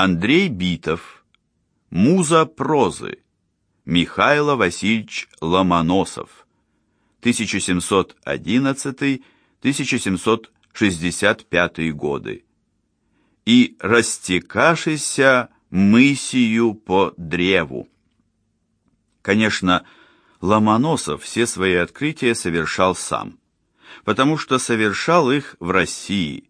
Андрей Битов. Муза прозы. Михаил Васильевич Ломоносов. 1711-1765 годы. И растекашися мысию по древу. Конечно, Ломоносов все свои открытия совершал сам, потому что совершал их в России.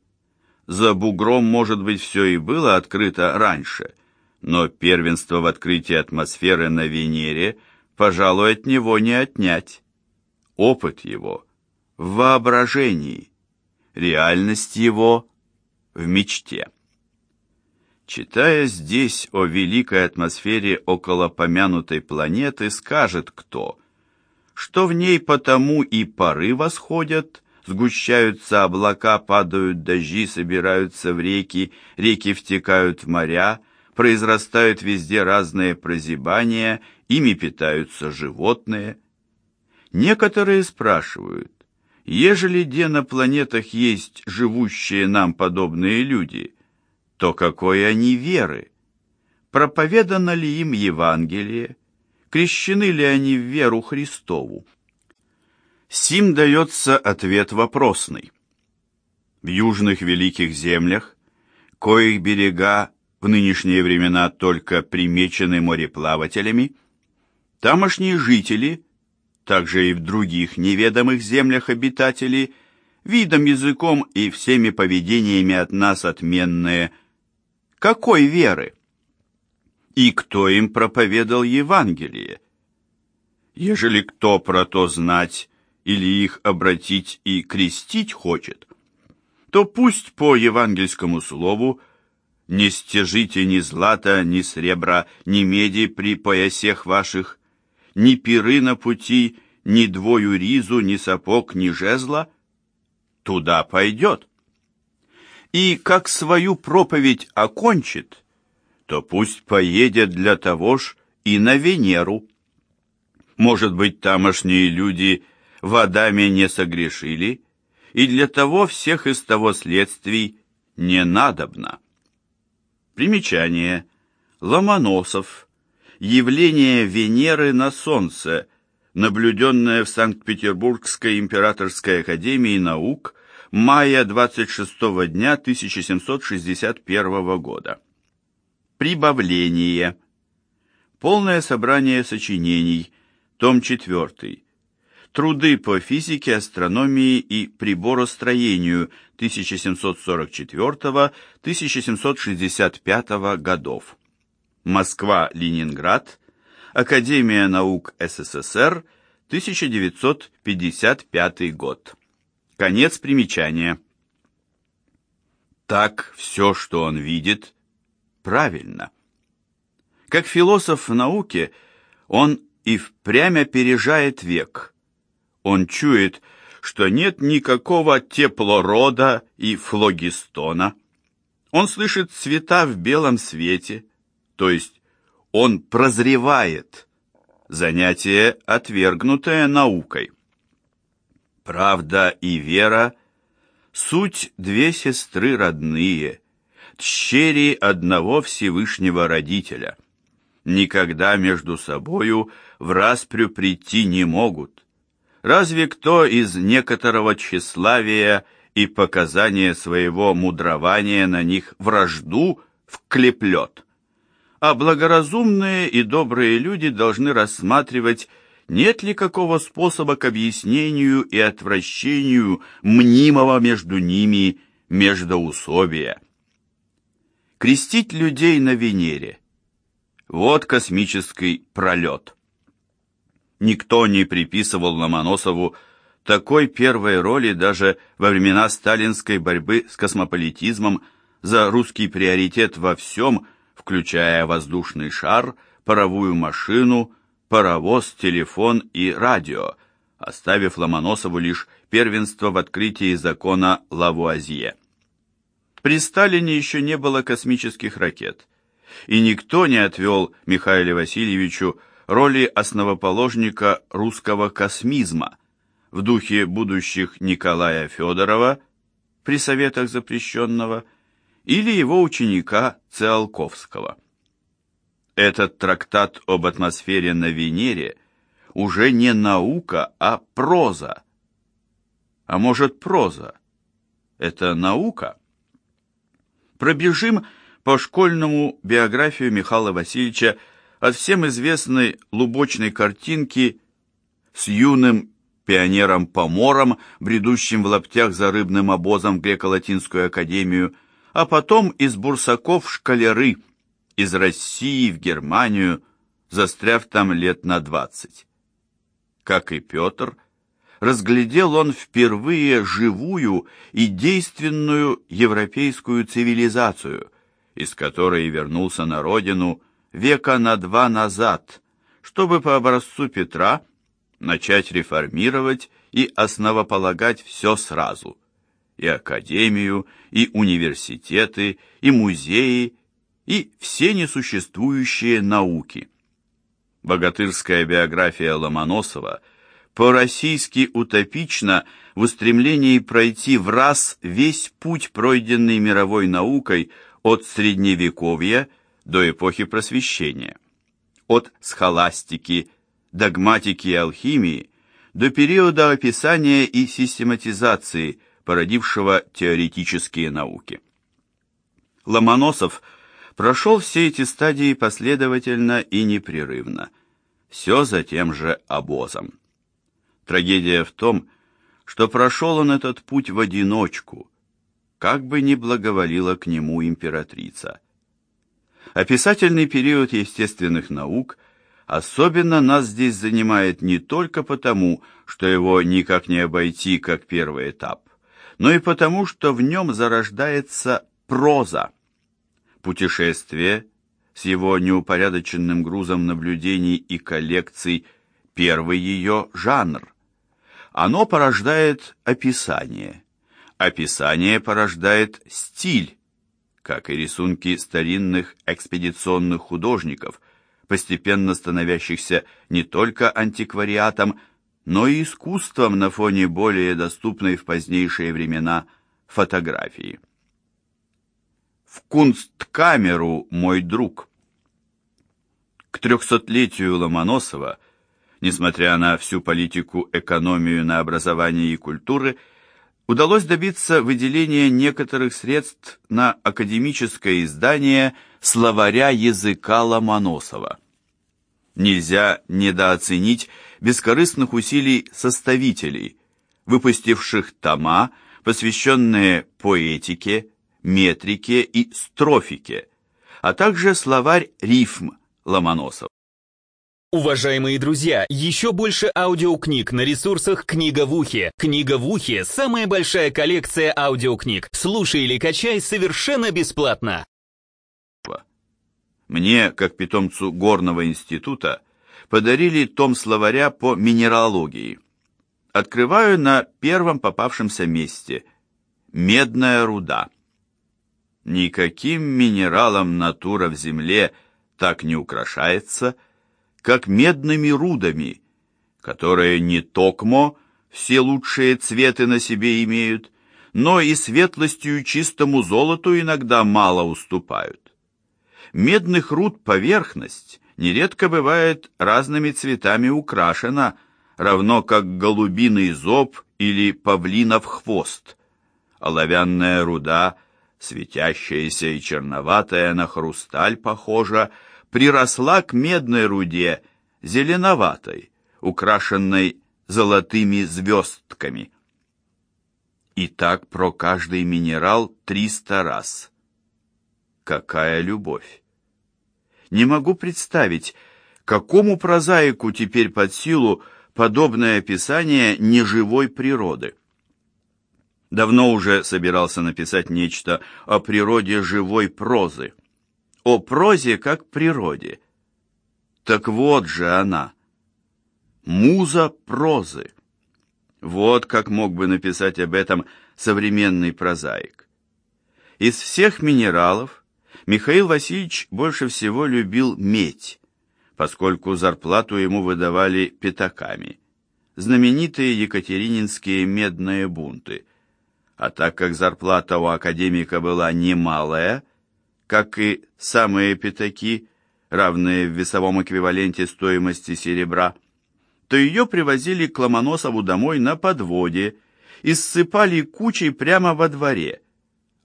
За бугром, может быть, все и было открыто раньше, но первенство в открытии атмосферы на Венере, пожалуй, от него не отнять. Опыт его в воображении, реальность его в мечте. Читая здесь о великой атмосфере около помянутой планеты, скажет кто, что в ней потому и пары восходят, сгущаются облака, падают дожди, собираются в реки, реки втекают в моря, произрастают везде разные прозябания, ими питаются животные. Некоторые спрашивают, ежели где на планетах есть живущие нам подобные люди – то какой они веры? Проповедано ли им Евангелие? Крещены ли они в веру Христову? Сим дается ответ вопросный. В южных великих землях, коих берега в нынешние времена только примечены мореплавателями, тамошние жители, также и в других неведомых землях обитатели, видом, языком и всеми поведениями от нас отменные – какой веры? И кто им проповедал Евангелие? Ежели кто про то знать или их обратить и крестить хочет, то пусть по евангельскому слову не стяжите ни злата, ни сребра, ни меди при поясех ваших, ни пиры на пути, ни двою ризу, ни сапог, ни жезла, туда пойдет и как свою проповедь окончит, то пусть поедет для того ж и на Венеру. Может быть, тамошние люди водами не согрешили, и для того всех из того следствий не надобно. Примечание. Ломоносов. Явление Венеры на Солнце, наблюденное в Санкт-Петербургской императорской академии наук мая 26 дня 1761 года. Прибавление. Полное собрание сочинений. Том 4. Труды по физике, астрономии и приборостроению 1744-1765 годов. Москва-Ленинград. Академия наук СССР. 1955 год. Конец примечания. Так все, что он видит, правильно. Как философ в науке, он и впрямь опережает век. Он чует, что нет никакого теплорода и флогистона. Он слышит цвета в белом свете, то есть он прозревает, занятие, отвергнутое наукой. Правда и вера — суть две сестры родные, тщери одного Всевышнего Родителя. Никогда между собою в распрю прийти не могут. Разве кто из некоторого тщеславия и показания своего мудрования на них вражду вклеплет? А благоразумные и добрые люди должны рассматривать нет ли какого способа к объяснению и отвращению мнимого между ними междоусобия. Крестить людей на Венере. Вот космический пролет. Никто не приписывал Ломоносову такой первой роли даже во времена сталинской борьбы с космополитизмом за русский приоритет во всем, включая воздушный шар, паровую машину, паровоз, телефон и радио, оставив Ломоносову лишь первенство в открытии закона Лавуазье. При Сталине еще не было космических ракет, и никто не отвел Михаилу Васильевичу роли основоположника русского космизма в духе будущих Николая Федорова при Советах запрещенного или его ученика Циолковского. Этот трактат об атмосфере на Венере уже не наука, а проза. А может, проза? Это наука? Пробежим по школьному биографию Михаила Васильевича от всем известной лубочной картинки с юным пионером-помором, бредущим в лаптях за рыбным обозом в греко-латинскую академию, а потом из бурсаков школяры, из России в Германию, застряв там лет на двадцать. Как и Петр, разглядел он впервые живую и действенную европейскую цивилизацию, из которой вернулся на родину века на два назад, чтобы по образцу Петра начать реформировать и основополагать все сразу – и академию, и университеты, и музеи, и все несуществующие науки. Богатырская биография Ломоносова по-российски утопична в устремлении пройти в раз весь путь, пройденный мировой наукой от Средневековья до эпохи Просвещения, от схоластики, догматики и алхимии до периода описания и систематизации, породившего теоретические науки. Ломоносов прошел все эти стадии последовательно и непрерывно, все за тем же обозом. Трагедия в том, что прошел он этот путь в одиночку, как бы ни благоволила к нему императрица – Описательный период естественных наук особенно нас здесь занимает не только потому, что его никак не обойти как первый этап, но и потому, что в нем зарождается проза. Путешествие с его неупорядоченным грузом наблюдений и коллекций – первый ее жанр. Оно порождает описание. Описание порождает стиль, как и рисунки старинных экспедиционных художников, постепенно становящихся не только антиквариатом, но и искусством на фоне более доступной в позднейшие времена фотографии. В кунсткамеру мой друг. К трехсотлетию Ломоносова, несмотря на всю политику, экономию на образование и культуры, удалось добиться выделения некоторых средств на академическое издание словаря языка Ломоносова. Нельзя недооценить бескорыстных усилий составителей, выпустивших тома, посвященные поэтике, метрике и строфике, а также словарь рифм Ломоносова. Уважаемые друзья, еще больше аудиокниг на ресурсах «Книга в ухе». «Книга в ухе» — самая большая коллекция аудиокниг. Слушай или качай совершенно бесплатно. Мне, как питомцу Горного института, подарили том словаря по минералогии. Открываю на первом попавшемся месте. Медная руда. Никаким минералом натура в земле так не украшается – как медными рудами, которые не токмо все лучшие цветы на себе имеют, но и светлостью чистому золоту иногда мало уступают. Медных руд поверхность нередко бывает разными цветами украшена, равно как голубиный зоб или павлинов хвост. Оловянная руда, светящаяся и черноватая на хрусталь похожа, приросла к медной руде, зеленоватой, украшенной золотыми звездками. И так про каждый минерал триста раз. Какая любовь! Не могу представить, какому прозаику теперь под силу подобное описание неживой природы. Давно уже собирался написать нечто о природе живой прозы о прозе как природе. Так вот же она, муза прозы. Вот как мог бы написать об этом современный прозаик. Из всех минералов Михаил Васильевич больше всего любил медь, поскольку зарплату ему выдавали пятаками, знаменитые екатерининские медные бунты, А так как зарплата у академика была немалая, как и самые пятаки, равные в весовом эквиваленте стоимости серебра, то ее привозили к Ломоносову домой на подводе и ссыпали кучей прямо во дворе.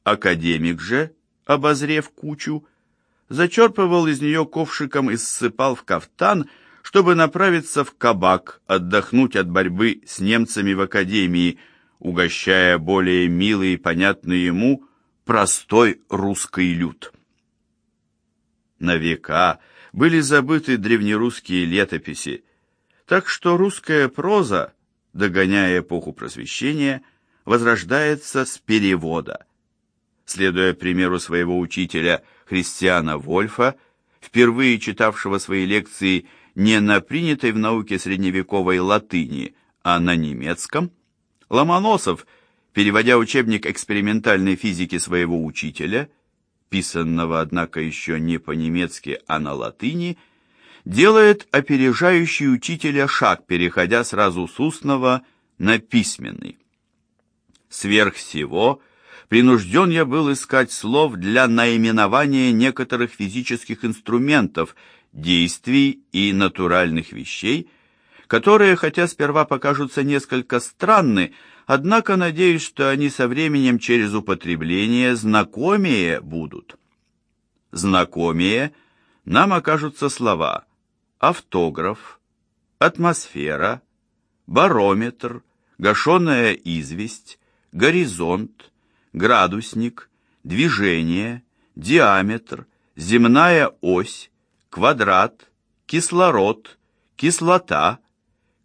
Академик же, обозрев кучу, зачерпывал из нее ковшиком и ссыпал в кафтан, чтобы направиться в кабак, отдохнуть от борьбы с немцами в академии, угощая более милый и понятный ему простой русский люд. На века были забыты древнерусские летописи, так что русская проза, догоняя эпоху просвещения, возрождается с перевода. Следуя примеру своего учителя Христиана Вольфа, впервые читавшего свои лекции не на принятой в науке средневековой латыни, а на немецком, Ломоносов, переводя учебник экспериментальной физики своего учителя, писанного, однако, еще не по-немецки, а на латыни, делает опережающий учителя шаг, переходя сразу с устного на письменный. Сверх всего, принужден я был искать слов для наименования некоторых физических инструментов, действий и натуральных вещей, которые, хотя сперва покажутся несколько странны, однако надеюсь, что они со временем через употребление знакомее будут. Знакомее нам окажутся слова автограф, атмосфера, барометр, гашеная известь, горизонт, градусник, движение, диаметр, земная ось, квадрат, кислород, кислота,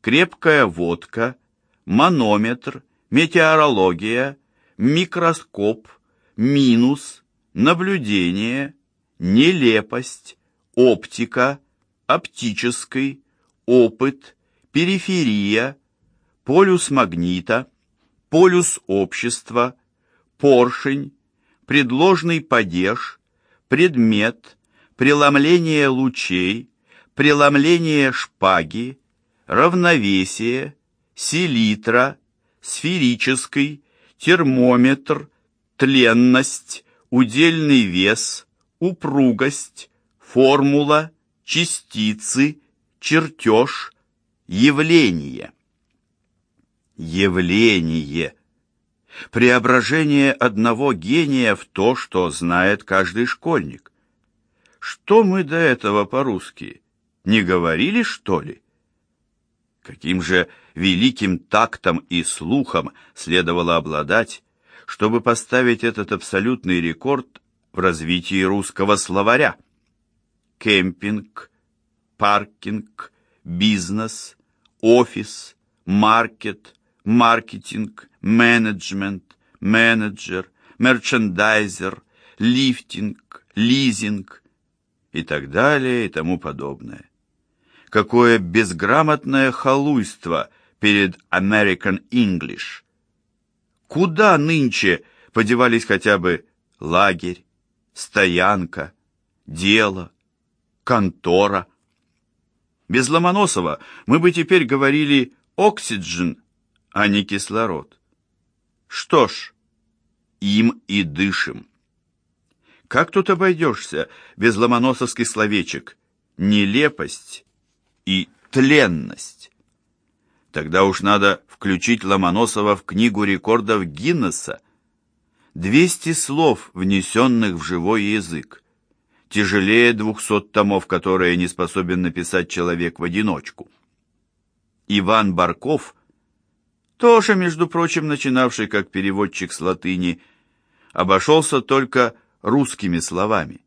крепкая водка, манометр, метеорология, микроскоп, минус, наблюдение, нелепость, оптика, оптический, опыт, периферия, полюс магнита, полюс общества, поршень, предложный падеж, предмет, преломление лучей, преломление шпаги, равновесие, селитра, сферический, термометр, тленность, удельный вес, упругость, формула, частицы, чертеж, явление. Явление. Преображение одного гения в то, что знает каждый школьник. Что мы до этого по-русски? Не говорили, что ли? Каким же великим тактом и слухом следовало обладать, чтобы поставить этот абсолютный рекорд в развитии русского словаря? Кемпинг, паркинг, бизнес, офис, маркет, маркетинг, менеджмент, менеджер, мерчендайзер, лифтинг, лизинг и так далее и тому подобное. Какое безграмотное халуйство перед American English. Куда нынче подевались хотя бы лагерь, стоянка, дело, контора? Без Ломоносова мы бы теперь говорили «оксиджен», а не кислород. Что ж, им и дышим. Как тут обойдешься без ломоносовских словечек? Нелепость и тленность. Тогда уж надо включить Ломоносова в книгу рекордов Гиннесса. Двести слов, внесенных в живой язык. Тяжелее двухсот томов, которые не способен написать человек в одиночку. Иван Барков, тоже, между прочим, начинавший как переводчик с латыни, обошелся только русскими словами.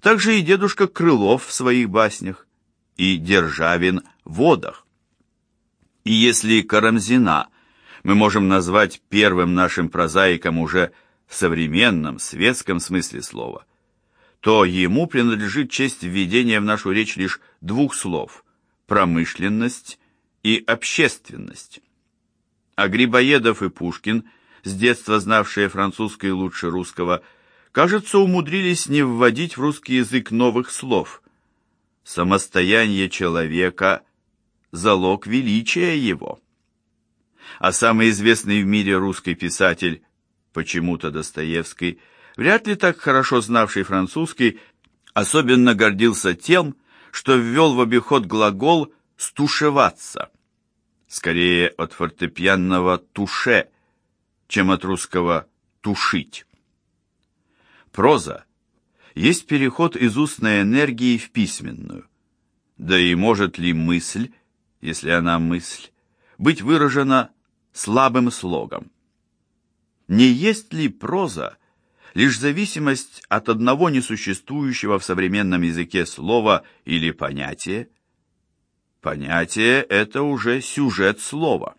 Также и дедушка Крылов в своих баснях, и Державин водах. И если Карамзина мы можем назвать первым нашим прозаиком уже в современном, светском смысле слова, то ему принадлежит честь введения в нашу речь лишь двух слов – промышленность и общественность. А Грибоедов и Пушкин, с детства знавшие французский лучше русского, кажется, умудрились не вводить в русский язык новых слов. Самостояние человека – залог величия его. А самый известный в мире русский писатель Почему-то Достоевский, вряд ли так хорошо знавший французский, особенно гордился тем, что ввел в обиход глагол «стушеваться», скорее от фортепианного «туше», чем от русского «тушить». Проза есть переход из устной энергии в письменную. Да и может ли мысль, если она мысль, быть выражена слабым слогом? Не есть ли проза лишь зависимость от одного несуществующего в современном языке слова или понятия? Понятие – это уже сюжет слова.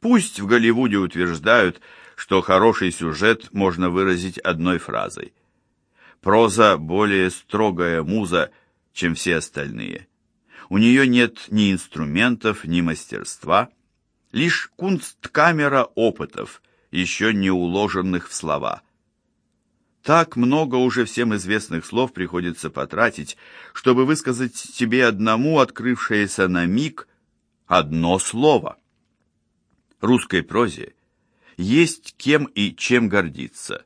Пусть в Голливуде утверждают, что хороший сюжет можно выразить одной фразой. Проза более строгая муза, чем все остальные. У нее нет ни инструментов, ни мастерства, лишь кунсткамера опытов, еще не уложенных в слова. Так много уже всем известных слов приходится потратить, чтобы высказать тебе одному открывшееся на миг одно слово. Русской прозе есть кем и чем гордиться,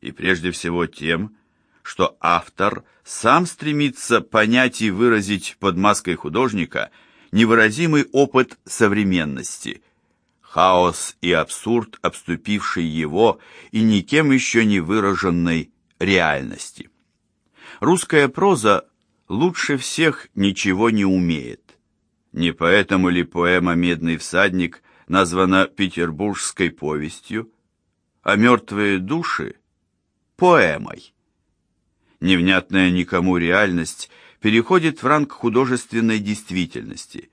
и прежде всего тем, что автор сам стремится понять и выразить под маской художника невыразимый опыт современности, хаос и абсурд, обступивший его и никем еще не выраженной реальности. Русская проза лучше всех ничего не умеет. Не поэтому ли поэма «Медный всадник» названа петербургской повестью, а «Мертвые души» — поэмой невнятная никому реальность переходит в ранг художественной действительности.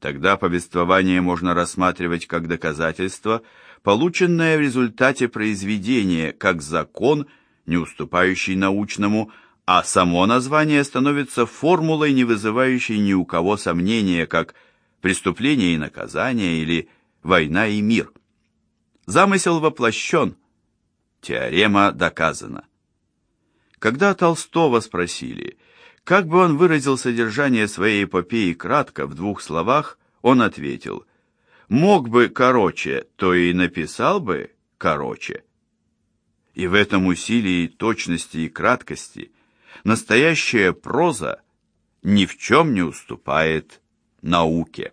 Тогда повествование можно рассматривать как доказательство, полученное в результате произведения, как закон, не уступающий научному, а само название становится формулой, не вызывающей ни у кого сомнения, как преступление и наказание или война и мир. Замысел воплощен, теорема доказана. Когда Толстого спросили, как бы он выразил содержание своей эпопеи кратко, в двух словах, он ответил, «Мог бы короче, то и написал бы короче». И в этом усилии точности и краткости настоящая проза ни в чем не уступает науке.